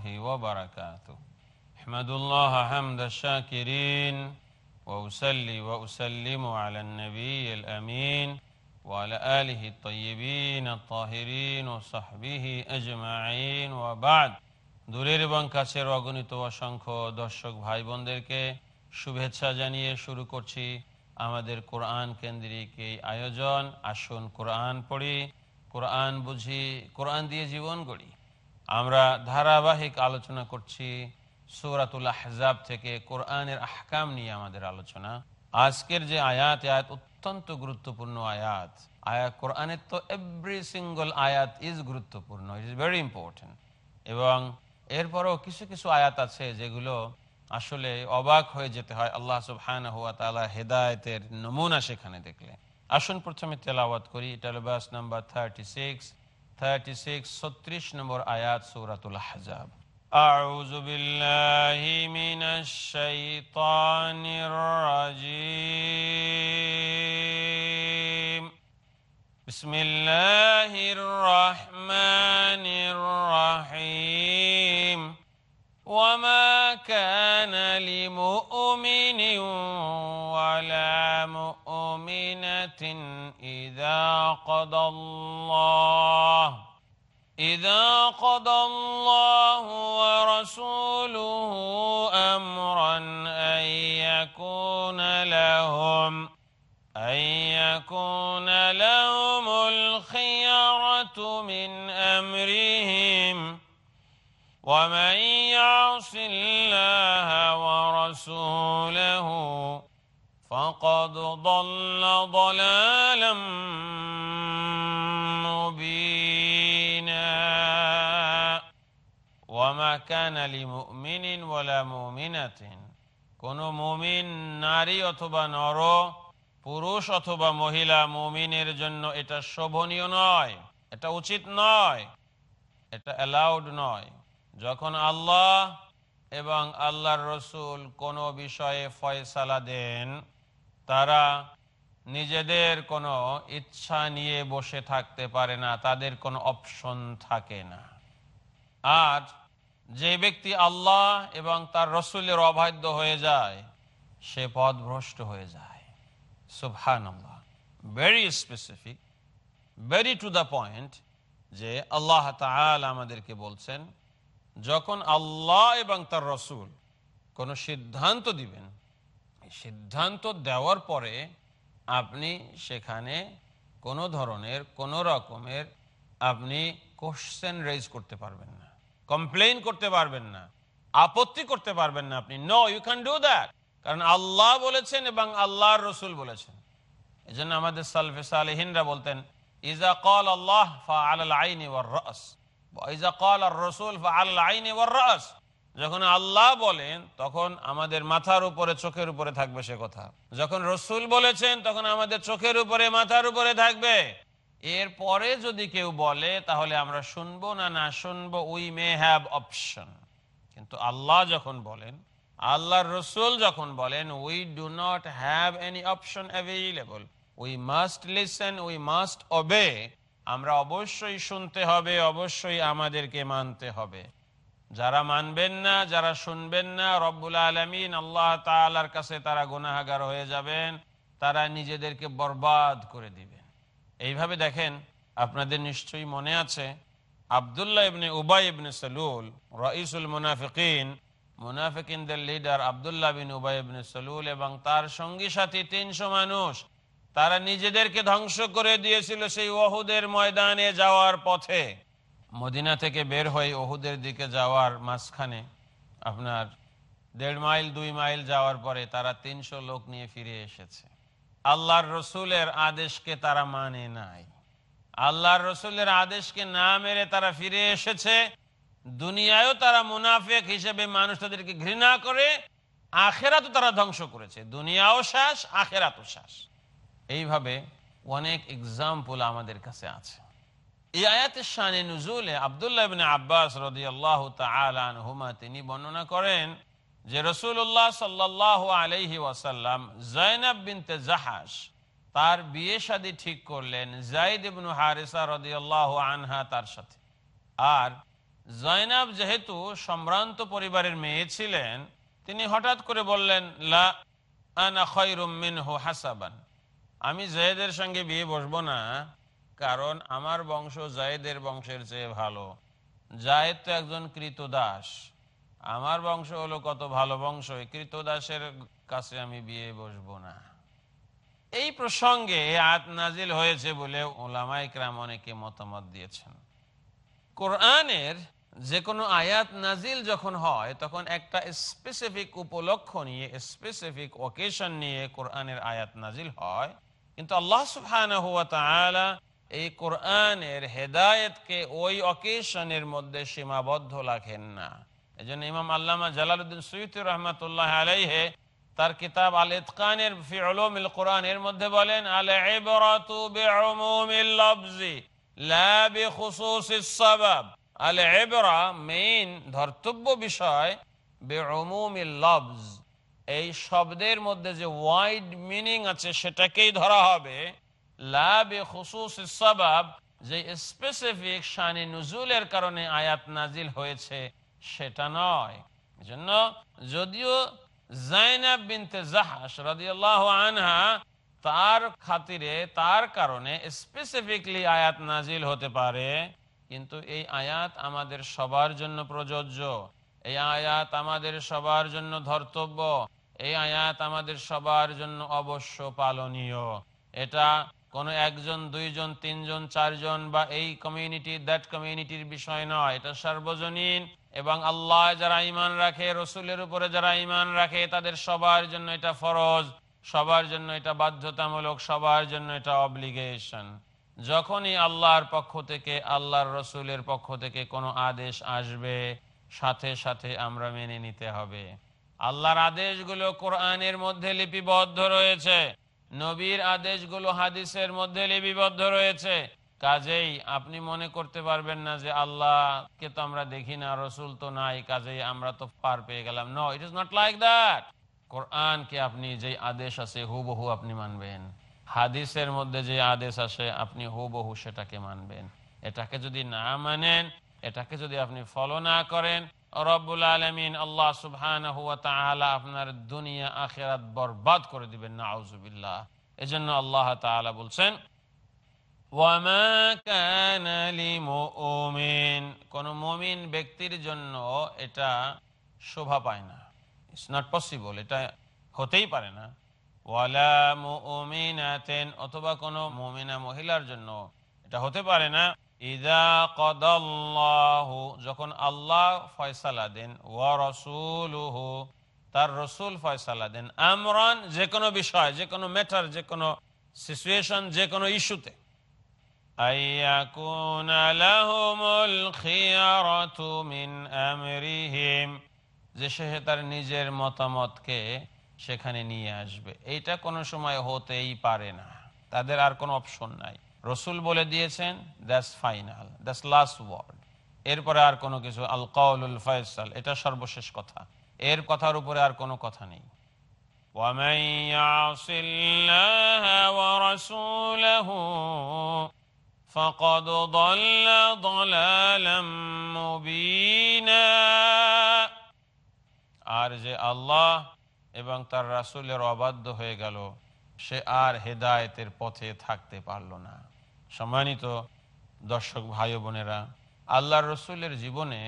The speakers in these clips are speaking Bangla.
الله وبركاته احمد الله حمد الشاكرين وأسلي وأسلم على النبي الأمين وعلى آله الطيبين الطاهرين وصحبه أجمعين وبعد দূরের এবং কাছের অগণিত অসংখ্য দর্শক ভাই বোনদেরকে শুভেচ্ছা জানিয়ে শুরু করছি আমাদের কোরআন কেন্দ্রিক এই আয়োজন আসুন কোরআন পড়ি কোরআন বুঝি কোরআন দিয়ে জীবন গড়ি আমরা ধারাবাহিক আলোচনা করছি সৌরাতুল আহজাব থেকে কোরআনের আহকাম নিয়ে আমাদের আলোচনা। আজকের যে আয়াত আয়াত অত্যন্ত গুরুত্বপূর্ণ আয়াত। আয়াত কোরআনের তো এভরি সিঙ্গল আয়াত ইজ গুরুত্বপূর্ণ ইট ইজ ভেরি ইম্পর্টেন্ট এবং এরপরও কিছু কিছু আয়াত আছে যেগুলো আসলে অবাক হয়ে যেতে হয় আল্লাহ সুবহান হুয়া তালা হেদায়তের নমুনা সেখানে দেখলে। আসুন প্রথমে তেলাওয়াত করি এটা বাস number thirty six thirty six ছত্রিশ নম্বর আয়াত সৌরাতুল হাজাব أعوذ بالله من الشيطان الرجيم بسم الله الرحمن الرحيم وما كان لمؤمن ولا مؤمنة إذا قضى الله إذا قضى الله ورسوله أمرا أن يكون لهم أن يكون لهم الخيرة من أمرهم. ومن يعص الله ورسوله فقد ضل ضلالا مبينا وما كان لمؤمن ولا مؤمنة কোন মুমিন নারী অথবা নর পুরুষ অথবা মহিলা মুমিনের জন্য এটা শোভনীয় নয় এটা উচিত নয় এটা অ্যালাউড নয় যখন আল্লাহ এবং আল্লাহর রসুল কোনো বিষয়ে ফয়সালা দেন তারা নিজেদের কোনো ইচ্ছা নিয়ে বসে থাকতে পারে না, তাদের কোনো অপশন থাকে না। আর যে ব্যক্তি আল্লাহ এবং তার রসুলের অবাধ্য হয়ে যায়, সে পদ ভ্রষ্ট হয়ে যায়। আল্লাহ very specific very to the point যে আল্লাহ তাল আমাদেরকে বলছেন, যখন আল্লাহ এবং তার রসুল কোনো সিদ্ধান্ত দিবেন সিদ্ধান্ত দেওয়ার পরে আপনি সেখানে কোনো ধরনের, কোনো রকমের আপনি কোশ্চেন রেজ করতে পারবেন না কমপ্লেন করতে পারবেন না, আপত্তি করতে পারবেন না আপনি। No you can do that কারণ আল্লাহ বলেছেন এবং আল্লাহর রসুল বলেছেন। এই জন্য আমাদের সালফে সালেহিনরা বলতেন, ইজা কল আল্লাহ ফা আল আইনি ওয়ার রস। ইজা কল আর রসুল ফা আল আইনি ওয়ার রস। যখন আল্লাহ বলেন, তখন আমাদের মাথার উপরে, চোখের উপরে থাকবে সে কথা। যখন রসুল বলেছেন, তখন আমাদের চোখের উপরে, মাথার উপরে থাকবে। এর পরে যদি কেউ বলে, তাহলে আমরা শুনব না না শুনব উই মে হ্যাভ অপশন কিন্তু আল্লাহ যখন বলেন, আল্লাহর রসুল যখন বলেন we do not have any option available we must listen we must obey আমরা অবশ্যই শুনতে হবে, অবশ্যই আমাদেরকে মানতে হবে। যারা মানবেন না, যারা শুনবেন না, রব্বুল আলমিন আল্লাহ তালার কাছে তারা গুনাহাগার হয়ে যাবেন, তারা নিজেদেরকে বরবাদ করে দিবেন। এইভাবে দেখেন, আপনাদের নিশ্চয়ই মনে আছে, আবদুল্লাহ ইবনে উবাই ইবনে সালুল, রইসুল মুনাফিকিন, মুনাফিকিনদের লিডার আবদুল্লাহ বিন উবাই ইবনে সালুল এবং তার সঙ্গী সাথী তিনশো মানুষ, তারা নিজেদেরকে ধ্বংস করে দিয়েছিল সেই ওহুদের ময়দানে যাওয়ার পথে। মদিনা থেকে বের হয়ে ওহুদের দিকে যাওয়ার মাঝখানে আপনার দেড় মাইল, দুই মাইল যাওয়ার পরে তারা তিনশো লোক নিয়ে ফিরে এসেছে। আল্লাহর রসুলের আদেশকে তারা মানে নাই। আল্লাহর রসুলের আদেশকে না মেরে তারা ফিরে এসেছে। দুনিয়ায়ও তারা মুনাফেক হিসেবে মানুষ তাদেরকে ঘৃণা করে, আখেরাতও তারা ধ্বংস করেছে। দুনিয়াও শ্বাস আখেরাতও শ্বাস এইভাবে অনেক এক্সাম্পল আমাদের কাছে আছে। এই আয়াতের শানে নুজুলে আবদুল্লাহ ইবনে আব্বাস রদিয়াল্লাহু তাআলা তিনি বর্ণনা করেন যে রসুল্লাহ সাল্লাহ আলাইহি ওয়াসাল্লাম জয়নাব বিনতে জাহাস তার বিয়ে শাদী ঠিক করলেন জাইদ ইবনু হারিসা রদিয়াল্লাহ আনহা তার সাথে। আর জয়নাব যেহেতু সম্ভ্রান্ত পরিবারের মেয়ে ছিলেন, তিনি হঠাৎ করে বললেন, লা আনা খৈরুম মিনহু হাসাবান, আমি জয়েদের সঙ্গে বিয়ে বসবো না কারণ আমার বংশ জায়েদের বংশের চেয়ে ভালো। জায়েদ তো একজন কৃতদাস। আমার বংশ হলো কত ভালো বংশ কৃতদাসের কাছে আমি বিয়ে বসবো না। এই প্রসঙ্গে আয়াত নাজিল হয়েছে বলে ওলামা ইকরাম অনেকে মতামত দিয়েছেন। কোরআনের যে কোনো আয়াত নাজিল যখন হয়, তখন একটা স্পেসিফিক উপলক্ষ নিয়ে স্পেসিফিক ওকেশন নিয়ে কোরআনের আয়াত নাজিল হয়। কিন্তু আল্লাহ সুবহানাহু ওয়া তাআলা এই কোরআনের হেদায়েতকে ওই অকেশনের মধ্যে সীমাবদ্ধ রাখেন না। এই জন্য ইমাম আল্লামা জালালউদ্দিন সৈয়দ রহমতুল্লাহ আলাইহে তার কিতাব আল ইতকানের ফি উলুমিল কোরআন এর মধ্যে বলেন আল ইবরাতু বিউমুমিল লফজি, লা বিখুসুসিস সাবাব। আল ইবরা মেইন ধর্তব্য বিষয় বিউমুমিল লফজ। এই শব্দের মধ্যে যে ওয়াইড মিনিং আছে সেটাকেই ধরা হবে। যে স্পেসিফিক শানি নুজুলের কারণে আয়াত নাজিল হয়েছে, সেটা নয়। এজন্য যদিও জাইনাব বিনতে জাহাস রাদিয়াল্লাহু আনহা তার খাতিরে, তার কারণে স্পেসিফিকলি আয়াত নাজিল হতে পারে, কিন্তু এই আয়াত আমাদের সবার জন্য প্রযোজ্য। এই আয়াত আমাদের সবার জন্য ধর্তব্য। এই আয়াত আমাদের সবার জন্য অবশ্য পালনীয়। এটা কোনো একজন, দুইজন, তিনজন, চারজন বা এই কমিউনিটি দ্যাট কমিউনিটির বিষয় নয়। এটা সার্বজনীন এবং আল্লাহ যারা ইমান রাখে, রসুলের উপরে যারা ইমান রাখে, তাদের সবার জন্য এটা ফরজ, সবার জন্য এটা বাধ্যতামূলক, সবার জন্য এটা অব্লিগেশন যখনই আল্লাহর পক্ষ থেকে, আল্লাহর রসুলের পক্ষ থেকে কোনো আদেশ আসবে, সাথে সাথে আমরা মেনে নিতে হবে। আল্লাহর আদেশগুলো কোরআনের মধ্যে লিপিবদ্ধ রয়েছে। নবীর আদেশগুলো হাদিসের মধ্যে লিপিবদ্ধ রয়েছে। কাজেই আপনি মনে করতে পারবেন না যে আল্লাহকে তো আমরা দেখি না, রসুল তো নাই, কাজেই আমরা তো পার পেয়ে গেলাম। No it is not like that কোরআনকে আপনি যে আদেশ আছে, হুবহু আপনি মানবেন। হাদিসের মধ্যে যে আদেশ আসে, আপনি হুবহু সেটাকে মানবেন। এটাকে যদি না মানেন, এটাকে যদি আপনি ফলো না করেন রব্বুল আলমিন আল্লাহ সুবহান আপনার দুনিয়া, আখেরাত বরবাদ করে দিবেন না আউজুবিল্লাহ এজন্য আল্লাহ তাআলা বলছেন কোন মমিন ব্যক্তির জন্য এটা শোভা পায় না। ইটস নট পসিবল এটা হতেই পারে না। ওয়ালা মুমিনাতেন, অথবা কোনো মুমিনা মহিলার জন্য এটা হতে পারে না। যখন আল্লাহ ফয়সালা দেন, ওয়া রসুলুহু, তার রসুল ফয়সালা দেন, আমরান যে কোনো বিষয় যে কোনো ম্যাটার যে কোনো সিচুয়েশন যে কোনো ইস্যুতে যে সে তার নিজের মতামতকে সেখানে নিয়ে আসবে। এইটা কোনো সময় হতেই পারে না। তাদের আর কোনো অপশন নাই। রসুল বলে দিয়েছেন that's final that's last word এরপরে আর কোনো কিছু আল কাউল ফয়সাল এটা সর্বশেষ কথা এর কথার উপরে আর কোনো কথা নেই ومن يعص الله ورسوله فقد ضل ضلالا مبينا আর যে আল্লাহ এবং তার রাসূলের অবাধ্য হয়ে গেল সে আর হেদায়েতের পথে থাকতে পারল না সম্মানিত দর্শক ভাই বোনেরা, আল্লাহর রসুলের জীবনে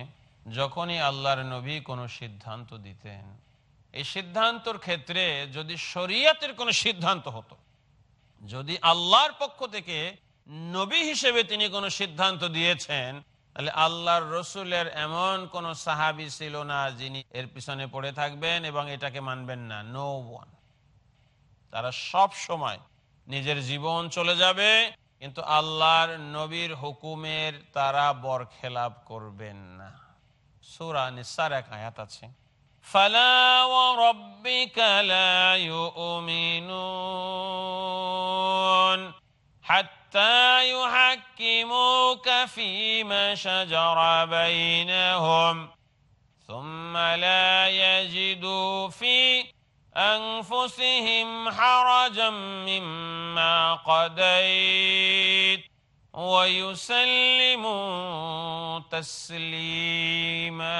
যখনই আল্লাহর নবী কোনো সিদ্ধান্ত দিতেন, এই সিদ্ধান্তর ক্ষেত্রে যদি শরিয়াতের কোনো সিদ্ধান্ত হতো, যদি আল্লাহর পক্ষ থেকে নবী হিসেবে তিনি কোনো সিদ্ধান্ত দিয়েছেন, তাহলে আল্লাহর রসুলের এমন কোন সাহাবি ছিল না যিনি এর পিছনে পড়ে থাকবেন এবং এটাকে মানবেন না নো ওয়ান তারা সব সময় নিজের জীবন চলে যাবে কিন্তু আল্লাহর নবীর হুকুমের তারা বরখেলাপ করবেন না সুরা নিসার এক আয়াত আছে فلا وربك لا يؤمنون حتى يحكموك فيما شجر بينهم ثم لا يجدوا في أنفسهم حرجا مما قضيت ويسلموا تسليما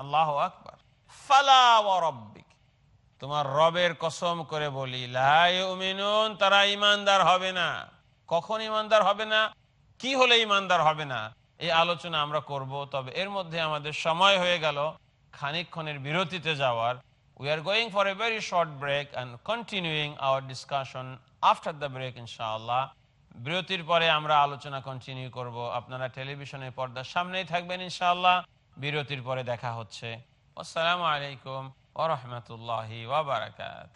الله أكبر ফালা রব্বিক তোমার রবের কসম করে বলি লাইমিনুন তারা ইমানদার হবে না কখন ইমানদার হবে না কি হলে ইমানদার হবে না এই আলোচনা আমরা করব তবে এর মধ্যে আমাদের সময় হয়ে গেল খানিকক্ষণের বিরতিতে যাওয়ার We are going for a very short break and continuing our discussion after the break, ইনশাআল্লাহ বিরতির পরে আমরা আলোচনা কন্টিনিউ করব। আপনারা টেলিভিশনে পর্দার সামনেই থাকবেন ইনশাআল্লাহ বিরতির পরে দেখা হচ্ছে। আসসালামু আলাইকুম ওরহমতুল্লাহি ওবরাকাত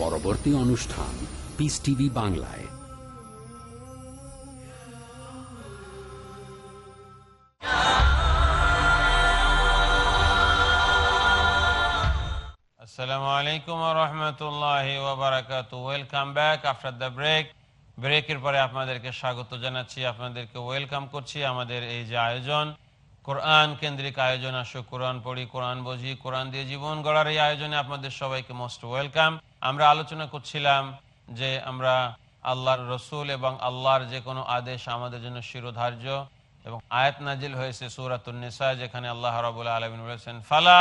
পরবর্তী অনুষ্ঠান পিস টিভি বাংলায়। আসসালামু আলাইকুম রহমতুল্লাহ ওবরাকাত welcome back after the break ব্রেকের পরে আপনাদেরকে স্বাগত জানাচ্ছি, আপনাদেরকে ওয়েলকাম করছি আমাদের এই যে আয়োজন। কোরআন কেন্দ্রিক আয়োজন আসুক কোরআন পড়ি, কোরআন বুঝি, কোরআন দিয়ে জীবন গড়ার এই আয়োজনে আপনাদের সবাইকে মোস্ট ওয়েলকাম আমরা আলোচনা করছিলাম যে আমরা আল্লাহর রসুল এবং আল্লাহর যে কোনো আদেশ আমাদের জন্য শিরোধার্য এবং আয়াত নাজিল হয়েছে সুরাতুন্নেসা যেখানে আল্লাহ রবুল্লা আলমিন বলেছেন, ফালা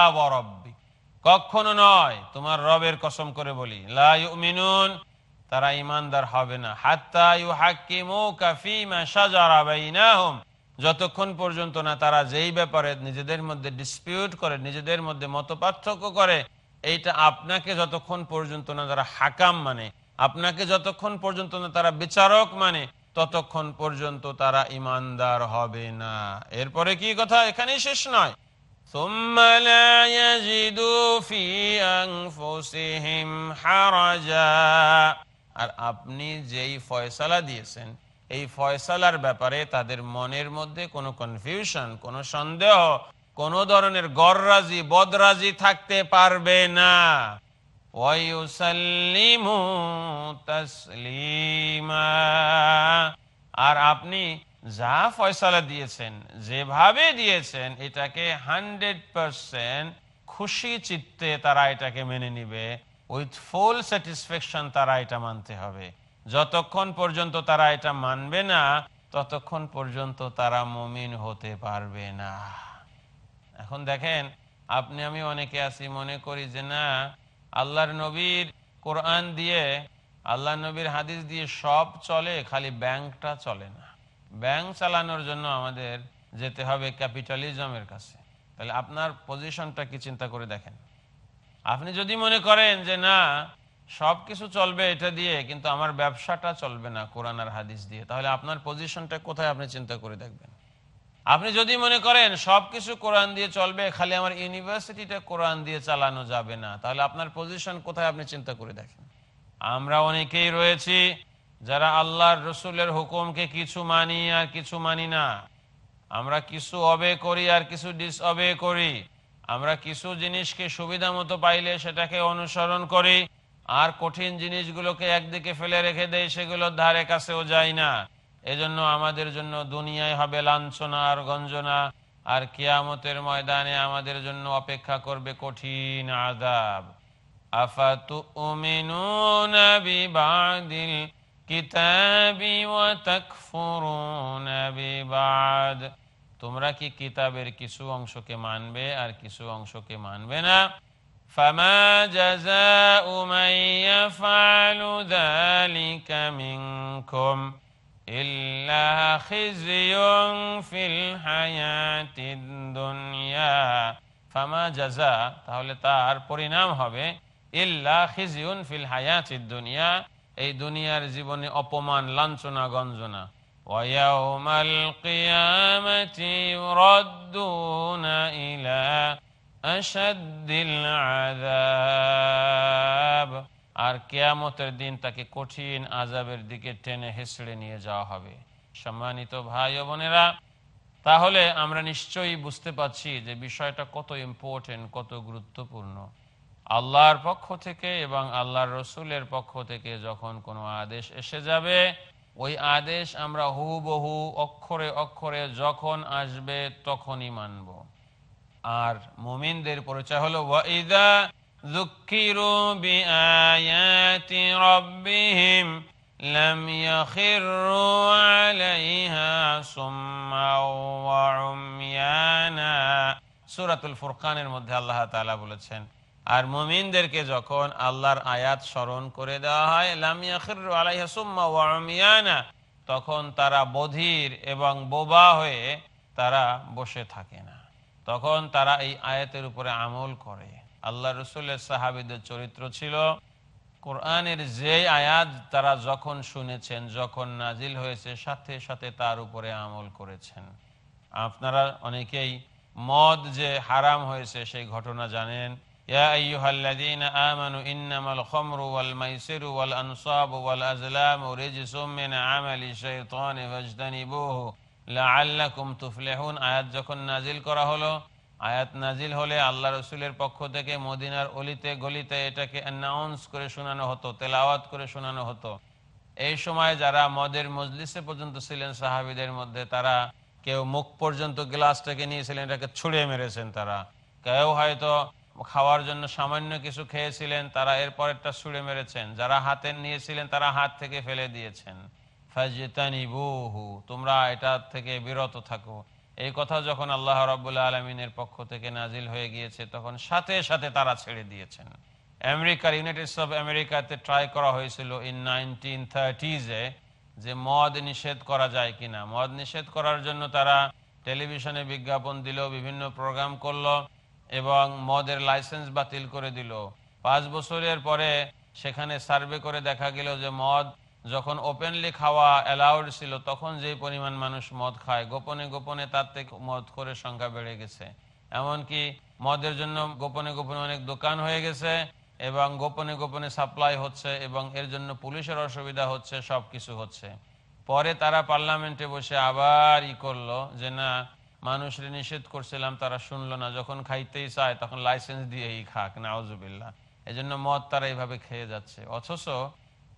কখনো নয়, তোমার রবের কসম করে বলি, লা ইউমিনুন তারা ইমানদার হবে না, হাত্তা ইউহাক্কিমুকা ফীমা শাজারা বাইনাহুম যতক্ষণ পর্যন্ত না তারা যেই ব্যাপারে নিজেদের মধ্যে ডিসপিউট করে নিজেদের মধ্যে মত পার্থক্য করে এইটা আপনাকে যতক্ষণ পর্যন্ত না তারা হাকাম মানে আপনাকে যতক্ষণ পর্যন্ত না তারা বিচারক মানে ততক্ষণ পর্যন্ত তারা ইমানদার হবে না এরপরে কি কথা এখানেই শেষ নয় ثم لا يجدوا في أنفسهم حرجا আর আপনি যেই ফয়সালা দিয়েছেন এই ফয়সালার ব্যাপারে তাদের মনের মধ্যে কোনো কনফিউশন কোনো সন্দেহ, কোনো ধরনের গররাজি বদরাজি থাকতে পারবে না। আর আপনি যা ফয়সালা দিয়েছেন, যেভাবে দিয়েছেন, এটাকে হান্ড্রেড পারসেন্ট খুশি চিত্তে তারা এটাকে মেনে নিবে। উইথ ফুল স্যাটিসফ্যাকশন তারা এটা মানতে হবে। যতক্ষণ পর্যন্ত তারা এটা মানবে না, ততক্ষণ পর্যন্ত তারা মমিন হতে পারবে না। এখন দেখেন, আপনি আমি অনেকে আছি, মনে করি যে না, আল্লাহর নবীর কোরআন দিয়ে আল্লাহ নবীর হাদিস দিয়ে সব চলে, খালি ব্যাংকটা চলে না। ব্যাংক চালানোর জন্য আমাদের যেতে হবে ক্যাপিটালিজমের কাছে। তাহলে আপনার পজিশনটা কি চিন্তা করে দেখেন? আপনি যদি মনে করেন যে না সব কিছু চলবে এটা দিয়ে, কিন্তু আমার ব্যবসাটা চলবে না কোরআন আর হাদিস দিয়ে। তাহলে আপনার পজিশনটা কোথায় আপনি চিন্তা করে দেখবেন? আপনি যদি মনে করেন সবকিছু কোরআন দিয়ে চলবে, খালি আমার ইউনিভার্সিটিটা কোরআন দিয়ে চালানো যাবে না, তাহলে আপনার পজিশন কোথায় আপনি চিন্তা করে দেখেন? আমরা অনেকেই রয়েছি যারা আল্লাহর রসুলের হুকুমকে কিছু মানি আর কিছু মানি না। আমরা কিছু অবে করি আর কিছু ডিস অবে করি। আমরা কিছু জিনিসকে সুবিধা মতো পাইলে সেটাকে অনুসরণ করি। আর কঠিন জিনিসগুলোকে একদিকে ফেলে রেখে দেয় সেগুলো ধারে কাছেও যায় না এজন্য আমাদের জন্য দুনিয়ায় হবে লাঞ্ছনা আর গঞ্জনা আর কিয়ামতের ময়দানে আমাদের জন্য অপেক্ষা করবে কঠিন আদাব أفتؤمنون ببعض الكتاب وتكفرون ببعض তোমরা কি কিতাবের কিছু অংশকে মানবে আর কিছু অংশকে মানবে না فما جزاء من يفعل ذلك منكم إلا خزي في الحياة الدنيا ফামা জাজা তাহলে তার পরিণাম হবে ইল্লা খিজিউন ফিল হায়াতিদ দুনিয়া এই দুনিয়ার জীবনে অপমান লাঞ্ছনা গঞ্জনা ويوم القيامة يردون إلى أشد العذاب আর কেয়ামতের দিন তাকে কঠিন আজাবের দিকে টেনে হেসড়ে নিয়ে যাওয়া হবে সম্মানিত ভাই ও বোনেরা তাহলে আমরা নিশ্চয়ই বুঝতে পাচ্ছি যে বিষয়টা কত ইম্পর্টেন্ট কত গুরুত্বপূর্ণ আল্লাহর পক্ষ থেকে এবং আল্লাহর রসুলের পক্ষ থেকে যখন কোনো আদেশ এসে যাবে ওই আদেশ আমরা হুবহু অক্ষরে অক্ষরে যখন আসবে তখনই মানব আর মুমিনদের পরিচয় হলো ওয়াইদা যুক্কিরু বিআয়াতি রাব্বিহিম لم يخروا عليها صما وعميانا সূরাতুল ফুরকানের মধ্যে আল্লাহ তাআলা বলেছেন আর মুমিনদেরকে যখন আল্লাহর আয়াত স্মরণ করে দেওয়া হয় লাম ইয়াখিরু আলাইহা সুম্মা ওয়া উমিয়ানা তখন তারা বধির এবং বোবা হয়ে তারা বসে থাকে না তখন তারা এই আয়াতের উপরে আমল করে আল্লাহ রসুলের সাহাবিদের চরিত্র ছিল কোরআনের যে আয়াত তারা যখন শুনেছেন যখন নাজিল হয়েছে সাথে সাথে তার উপরে আমল করেছেন আপনারা অনেকেই মদ যে হারাম হয়েছে সেই ঘটনা জানেন يا أيها الذين آمنوا إنما الخمر والميسر والأنصاب والأزلام رجس من عمل الشيطان فاجتنبوه তুফলেহুন। আয়াত যখন নাজিল করা হলো, আয়াত নাজিল হলে আল্লাহ রসুলের পক্ষ থেকে মদিনার অলিতে গলিতে এটাকে অ্যানাউন্স করে শোনানো হতো, তেলাওয়াত করে শোনানো হতো। এই সময় যারা মদের মজলিসে পর্যন্ত ছিলেন সাহাবিদের মধ্যে, তারা কেউ মুখ পর্যন্ত গ্লাসটাকে নিয়েছিলেন, এটাকে ছুঁড়ে মেরেছেন তারা। কেউ হয়তো খাওয়ার জন্য সামান্য কিছু খেয়েছিলেন, তারা এরপরেরটা ছুঁড়ে মেরেছেন। যারা হাতে নিয়েছিলেন, তারা হাত থেকে ফেলে দিয়েছেন। তোমরা এটা থেকে বিরত থাকো। এই কথা যখন আল্লাহ রাবুল্লাহ আলমিনের পক্ষ থেকে নাজিল হয়ে গিয়েছে, তখন সাথে সাথে তারা ছেড়ে দিয়েছেন। আমেরিকার ইউনাইটেড অফ আমেরিকাতে ট্রাই করা হয়েছিল ইন নাইনটিন থার্টিজে যে মদ নিষেধ করা যায় কিনা। মদ নিষেধ করার জন্য তারা টেলিভিশনে বিজ্ঞাপন দিল, বিভিন্ন প্রোগ্রাম করল এবং মদের লাইসেন্স বাতিল করে দিল। পাঁচ বছরের পরে সেখানে সার্ভে করে দেখা গেল যে মদ যখন ওপেনলি খাওয়া অ্যালাউড ছিল, তখন যে পরিমাণ মানুষ মদ খায়, গোপনে গোপনে তার থেকে মদ করে সংখ্যা বেড়ে গেছে। এমনকি মদের জন্য গোপনে গোপনে অনেক দোকান হয়ে গেছে এবং গোপনে গোপনে সাপ্লাই হচ্ছে এবং এর জন্য পুলিশের অসুবিধা হচ্ছে সব কিছু হচ্ছে। পরে তারা পার্লামেন্টে বসে আবার ই করল যে, না, মানুষের নিষেধ করছিলাম, তারা শুনলো না। যখন খাইতেই চায়, তখন লাইসেন্স দিয়েই খাক নাওজুবিল্লা এই জন্য মদ তারা এইভাবে খেয়ে যাচ্ছে। অথচ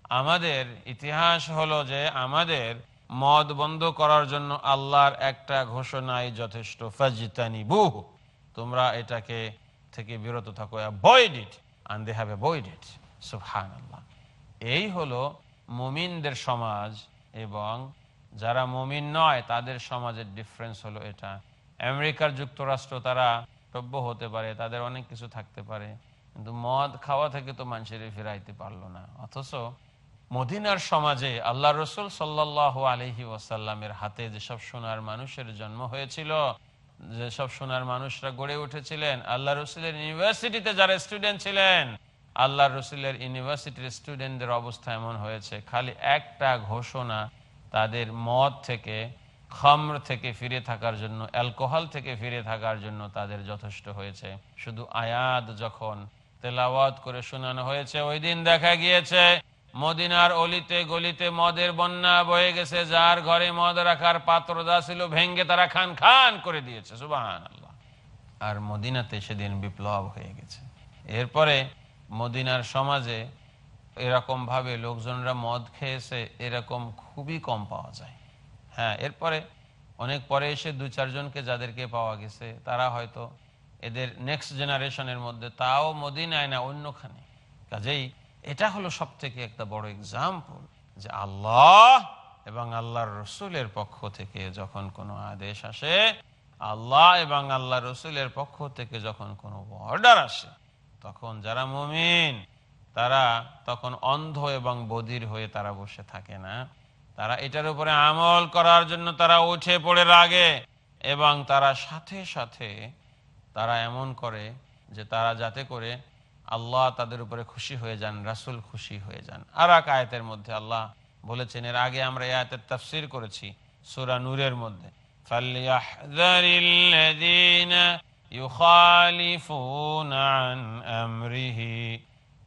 আমাদের ইতিহাস হলো যে আমাদের মদ বন্ধ করার জন্য আল্লাহর একটা ঘোষণাই যথেষ্ট। ফাজিতানি বুহ তোমরা এটাকে থেকে বিরত থাকো avoid it and they have avoided সুবহানাল্লাহ। এই হলো মুমিনদের সমাজ, এবং যারা মুমিন নয়, তাদের সমাজের ডিফারেন্স হলো এটা। আমেরিকার যুক্তরাষ্ট্র তারা সভ্য হতে পারে, তাদের অনেক কিছু থাকতে পারে, কিন্তু মদ খাওয়া থেকে তো মানুষের ফেরাইতে পারল না। অথচ মদিনার সমাজে আল্লাহ রসুল সাল্লাহ আলহি ওয়াসাল্লামের হাতে যেসব সোনার মানুষের জন্ম হয়েছিল, যেসব সোনার মানুষরা গড়ে উঠেছিলেন, আল্লাহ রসুলের ইউনিভার্সিটিতে যারা স্টুডেন্ট ছিলেন, আল্লাহ রসুলের ইউনিভার্সিটির স্টুডেন্টদের অবস্থা এমন হয়েছে, খালি একটা ঘোষণা, তাদের মদ থেকে, খামর থেকে ফিরে থাকার জন্য, অ্যালকোহল থেকে ফিরে থাকার জন্য তাদের যথেষ্ট হয়েছে। শুধু আয়াত যখন তেলাওয়াত করে শোনানো হয়েছে, ওই দিন দেখা গিয়েছে মদিনার অলিতে গলিতে মদের বন্যা বয়ে গেছে, যার ঘরে মদ রাখার পাত্র পাত্রদা ছিল ভেঙ্গে তারা খান খান করে দিয়েছে সুবাহান আল্লাহ আর মদিনাতে সেদিন বিপ্লব হয়ে গেছে। এরপরে মদিনার সমাজে এরকম ভাবে লোকজনরা মদ খেয়েছে, এরকম খুবই কম পাওয়া যায়। হ্যাঁ এরপরে অনেক পরে এসে দু চারজনকে যাদেরকে পাওয়া গেছে, তারা হয়তো এদের নেক্সট জেনারেশনের মধ্যে, তাও মদিনায় না অন্যখানে। কাজেই এটা হলো সব থেকে একটা বড় এক্সাম্পল যে আল্লাহ এবং আল্লাহর রসুলের পক্ষ থেকে যখন কোনো আদেশ আসে, আল্লাহ এবং আল্লাহ রসুলের পক্ষ থেকে যখন কোনো অর্ডার আসে, তখন যারা মুমিন, তারা তখন অন্ধ এবং বদির হয়ে তারা বসে থাকে না। তারা এটার উপরে আমল করার জন্য তারা উঠে পড়ে লাগে এবং তারা সাথে সাথে তারা এমন করে যে তারা যাতে করে আল্লাহ তাদের উপরে খুশি হয়ে যান রাসুল খুশি হয়ে যান আর এক আয়তের মধ্যে আল্লাহ বলেছেন এর আগে আমরা এই আয়তের তাফসির করেছি সুরা নূরের মধ্যে فَلْيَحْذَرِ الَّذِينَ يُخَالِفُونَ عَنْ أَمْرِهِ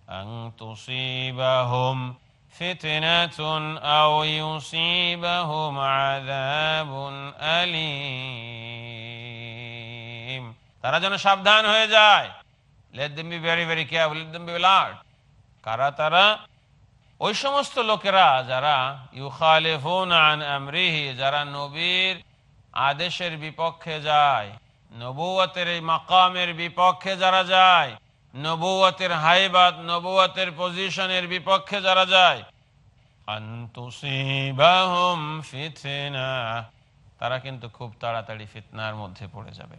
أَنْ تُصِيبَهُمْ فِتْنَةٌ أَوْ يُصِيبَهُمْ عَذَابٌ أَلِيمٌ তারা যেন সাবধান হয়ে যায় Let them be very very careful. Let them be alert. কারা তারা? ওই সমস্ত লোকেরা যারা ইউখালিফুন আন আমরিহি, যারা নবীর আদেশের বিপক্ষে যায় নবুয়তের এই মাকামের বিপক্ষে যারা যায় নবুয়তের হাইবাত নবুয়তের পজিশনের বিপক্ষে যারা যায় তারা কিন্তু খুব তাড়াতাড়ি ফিতনার মধ্যে পড়ে যাবে।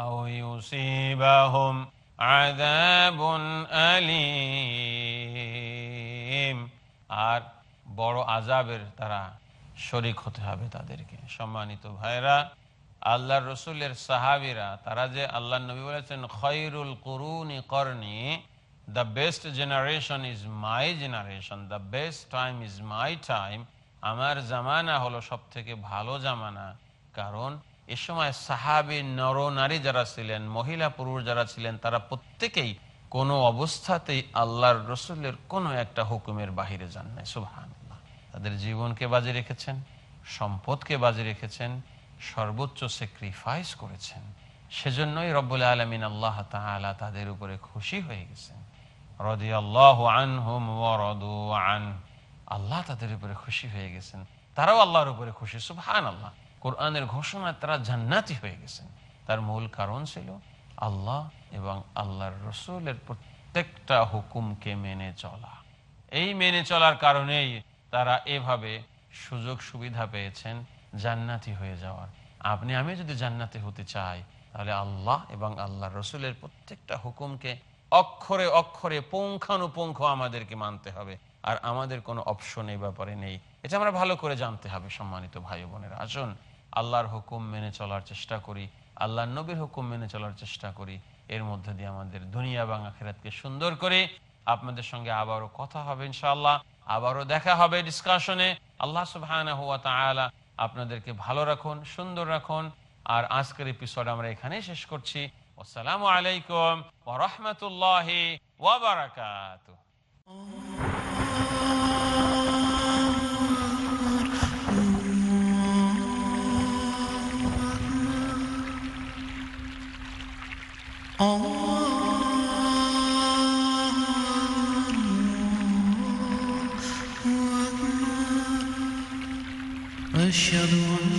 আও ইউসিবাহুম আযাবুন আলীম। আর বড় আজাবের তারা শরিক হতে হবে তাদেরকে। সম্মানিত ভাইরা আল্লাহ রসুলের সাহাবিরা, তারা যে আল্লাহ নবী বলেছেন, খৈরুল করুনি করনি, the best generation is my generation, the best time is my time. আমার জামানা হলো সব থেকে ভালো জামানা। কারণ এ সময় সাহাবি নর নারী যারা ছিলেন, মহিলা পুরুষ যারা ছিলেন, তারা প্রত্যেকেই কোনো অবস্থাতেই আল্লাহর রসুলের কোনো একটা হুকুমের বাহিরে যান নাই। সুবহান তাদের জীবনকে বাজে রেখেছেন? সম্পদকে বাজে রেখেছেন? সর্বোচ্চ স্যাক্রিফাইস করেছেন। সেজন্যই রব্বুল আলমিন আল্লাহ তাআলা তাদের উপরে খুশি হয়ে গেছেন। রদি আল্লাহ আনহুম আল্লাহ তাদের উপরে খুশি হয়ে গেছেন। তারাও আল্লাহর উপরে খুশি। সুবহান আল্লাহ কোরআনের ঘোষণায় তারা জান্নাতি হয়ে গেছেন তার মূল কারণ ছিল আল্লাহ এবং আল্লাহর রসুলের প্রত্যেকটা হুকুমকে মেনে চলা। এই মেনে চলার কারণেই তারা এভাবে সুযোগ সুবিধা পেয়েছেন জান্নাতি হয়ে যাওয়ার। আপনি, আমি যদি জান্নাতি হতে চাই, তাহলে আল্লাহ এবং আল্লাহ রসুলের প্রত্যেকটা হুকুমকে অক্ষরে অক্ষরে পুঙ্খানুপুঙ্খ আমাদেরকে মানতে হবে। আর আমাদের কোনো অপশন এই ব্যাপারে নেই। এটা আমরা ভালো করে জানতে হবে, সম্মানিত ভাই বোনের। আসুন আল্লাহর হুকুম মেনে চলার চেষ্টা করি আল্লাহ নবীর হুকুম মেনে চলার চেষ্টা করি, এর মধ্যে দিয়ে আমাদের দুনিয়া এবং আখেরাতকে সুন্দর করে। আপনাদের সঙ্গে আবারও কথা হবে ইনশাআল্লাহ, আবারও দেখা হবে ডিসকাশনে আল্লাহ তাআলা আপনাদেরকে ভালো রাখুন, সুন্দর রাখুন। আর আজকের এপিসোড আমরা এখানে শেষ করছি। আসসালামু আলাইকুম রাহমাতুল্লাহি أشهد أن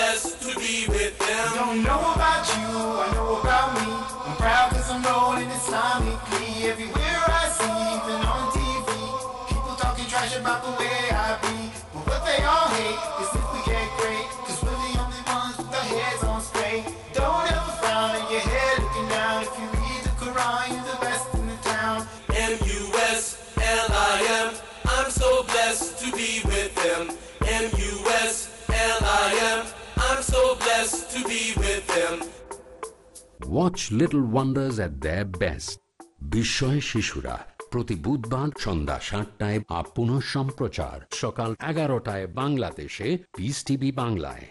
with them Don't know about you, I know about me. I'm proud cause I'm rolling Islamically. Everywhere I see, watch little wonders at the best বিস্ময় শিশুরা, প্রতি বুধবার সন্ধ্যা সাতটায় আপ সম্প্রচার। সকাল এগারোটায় বাংলাদেশে পিস টিভি বাংলায়।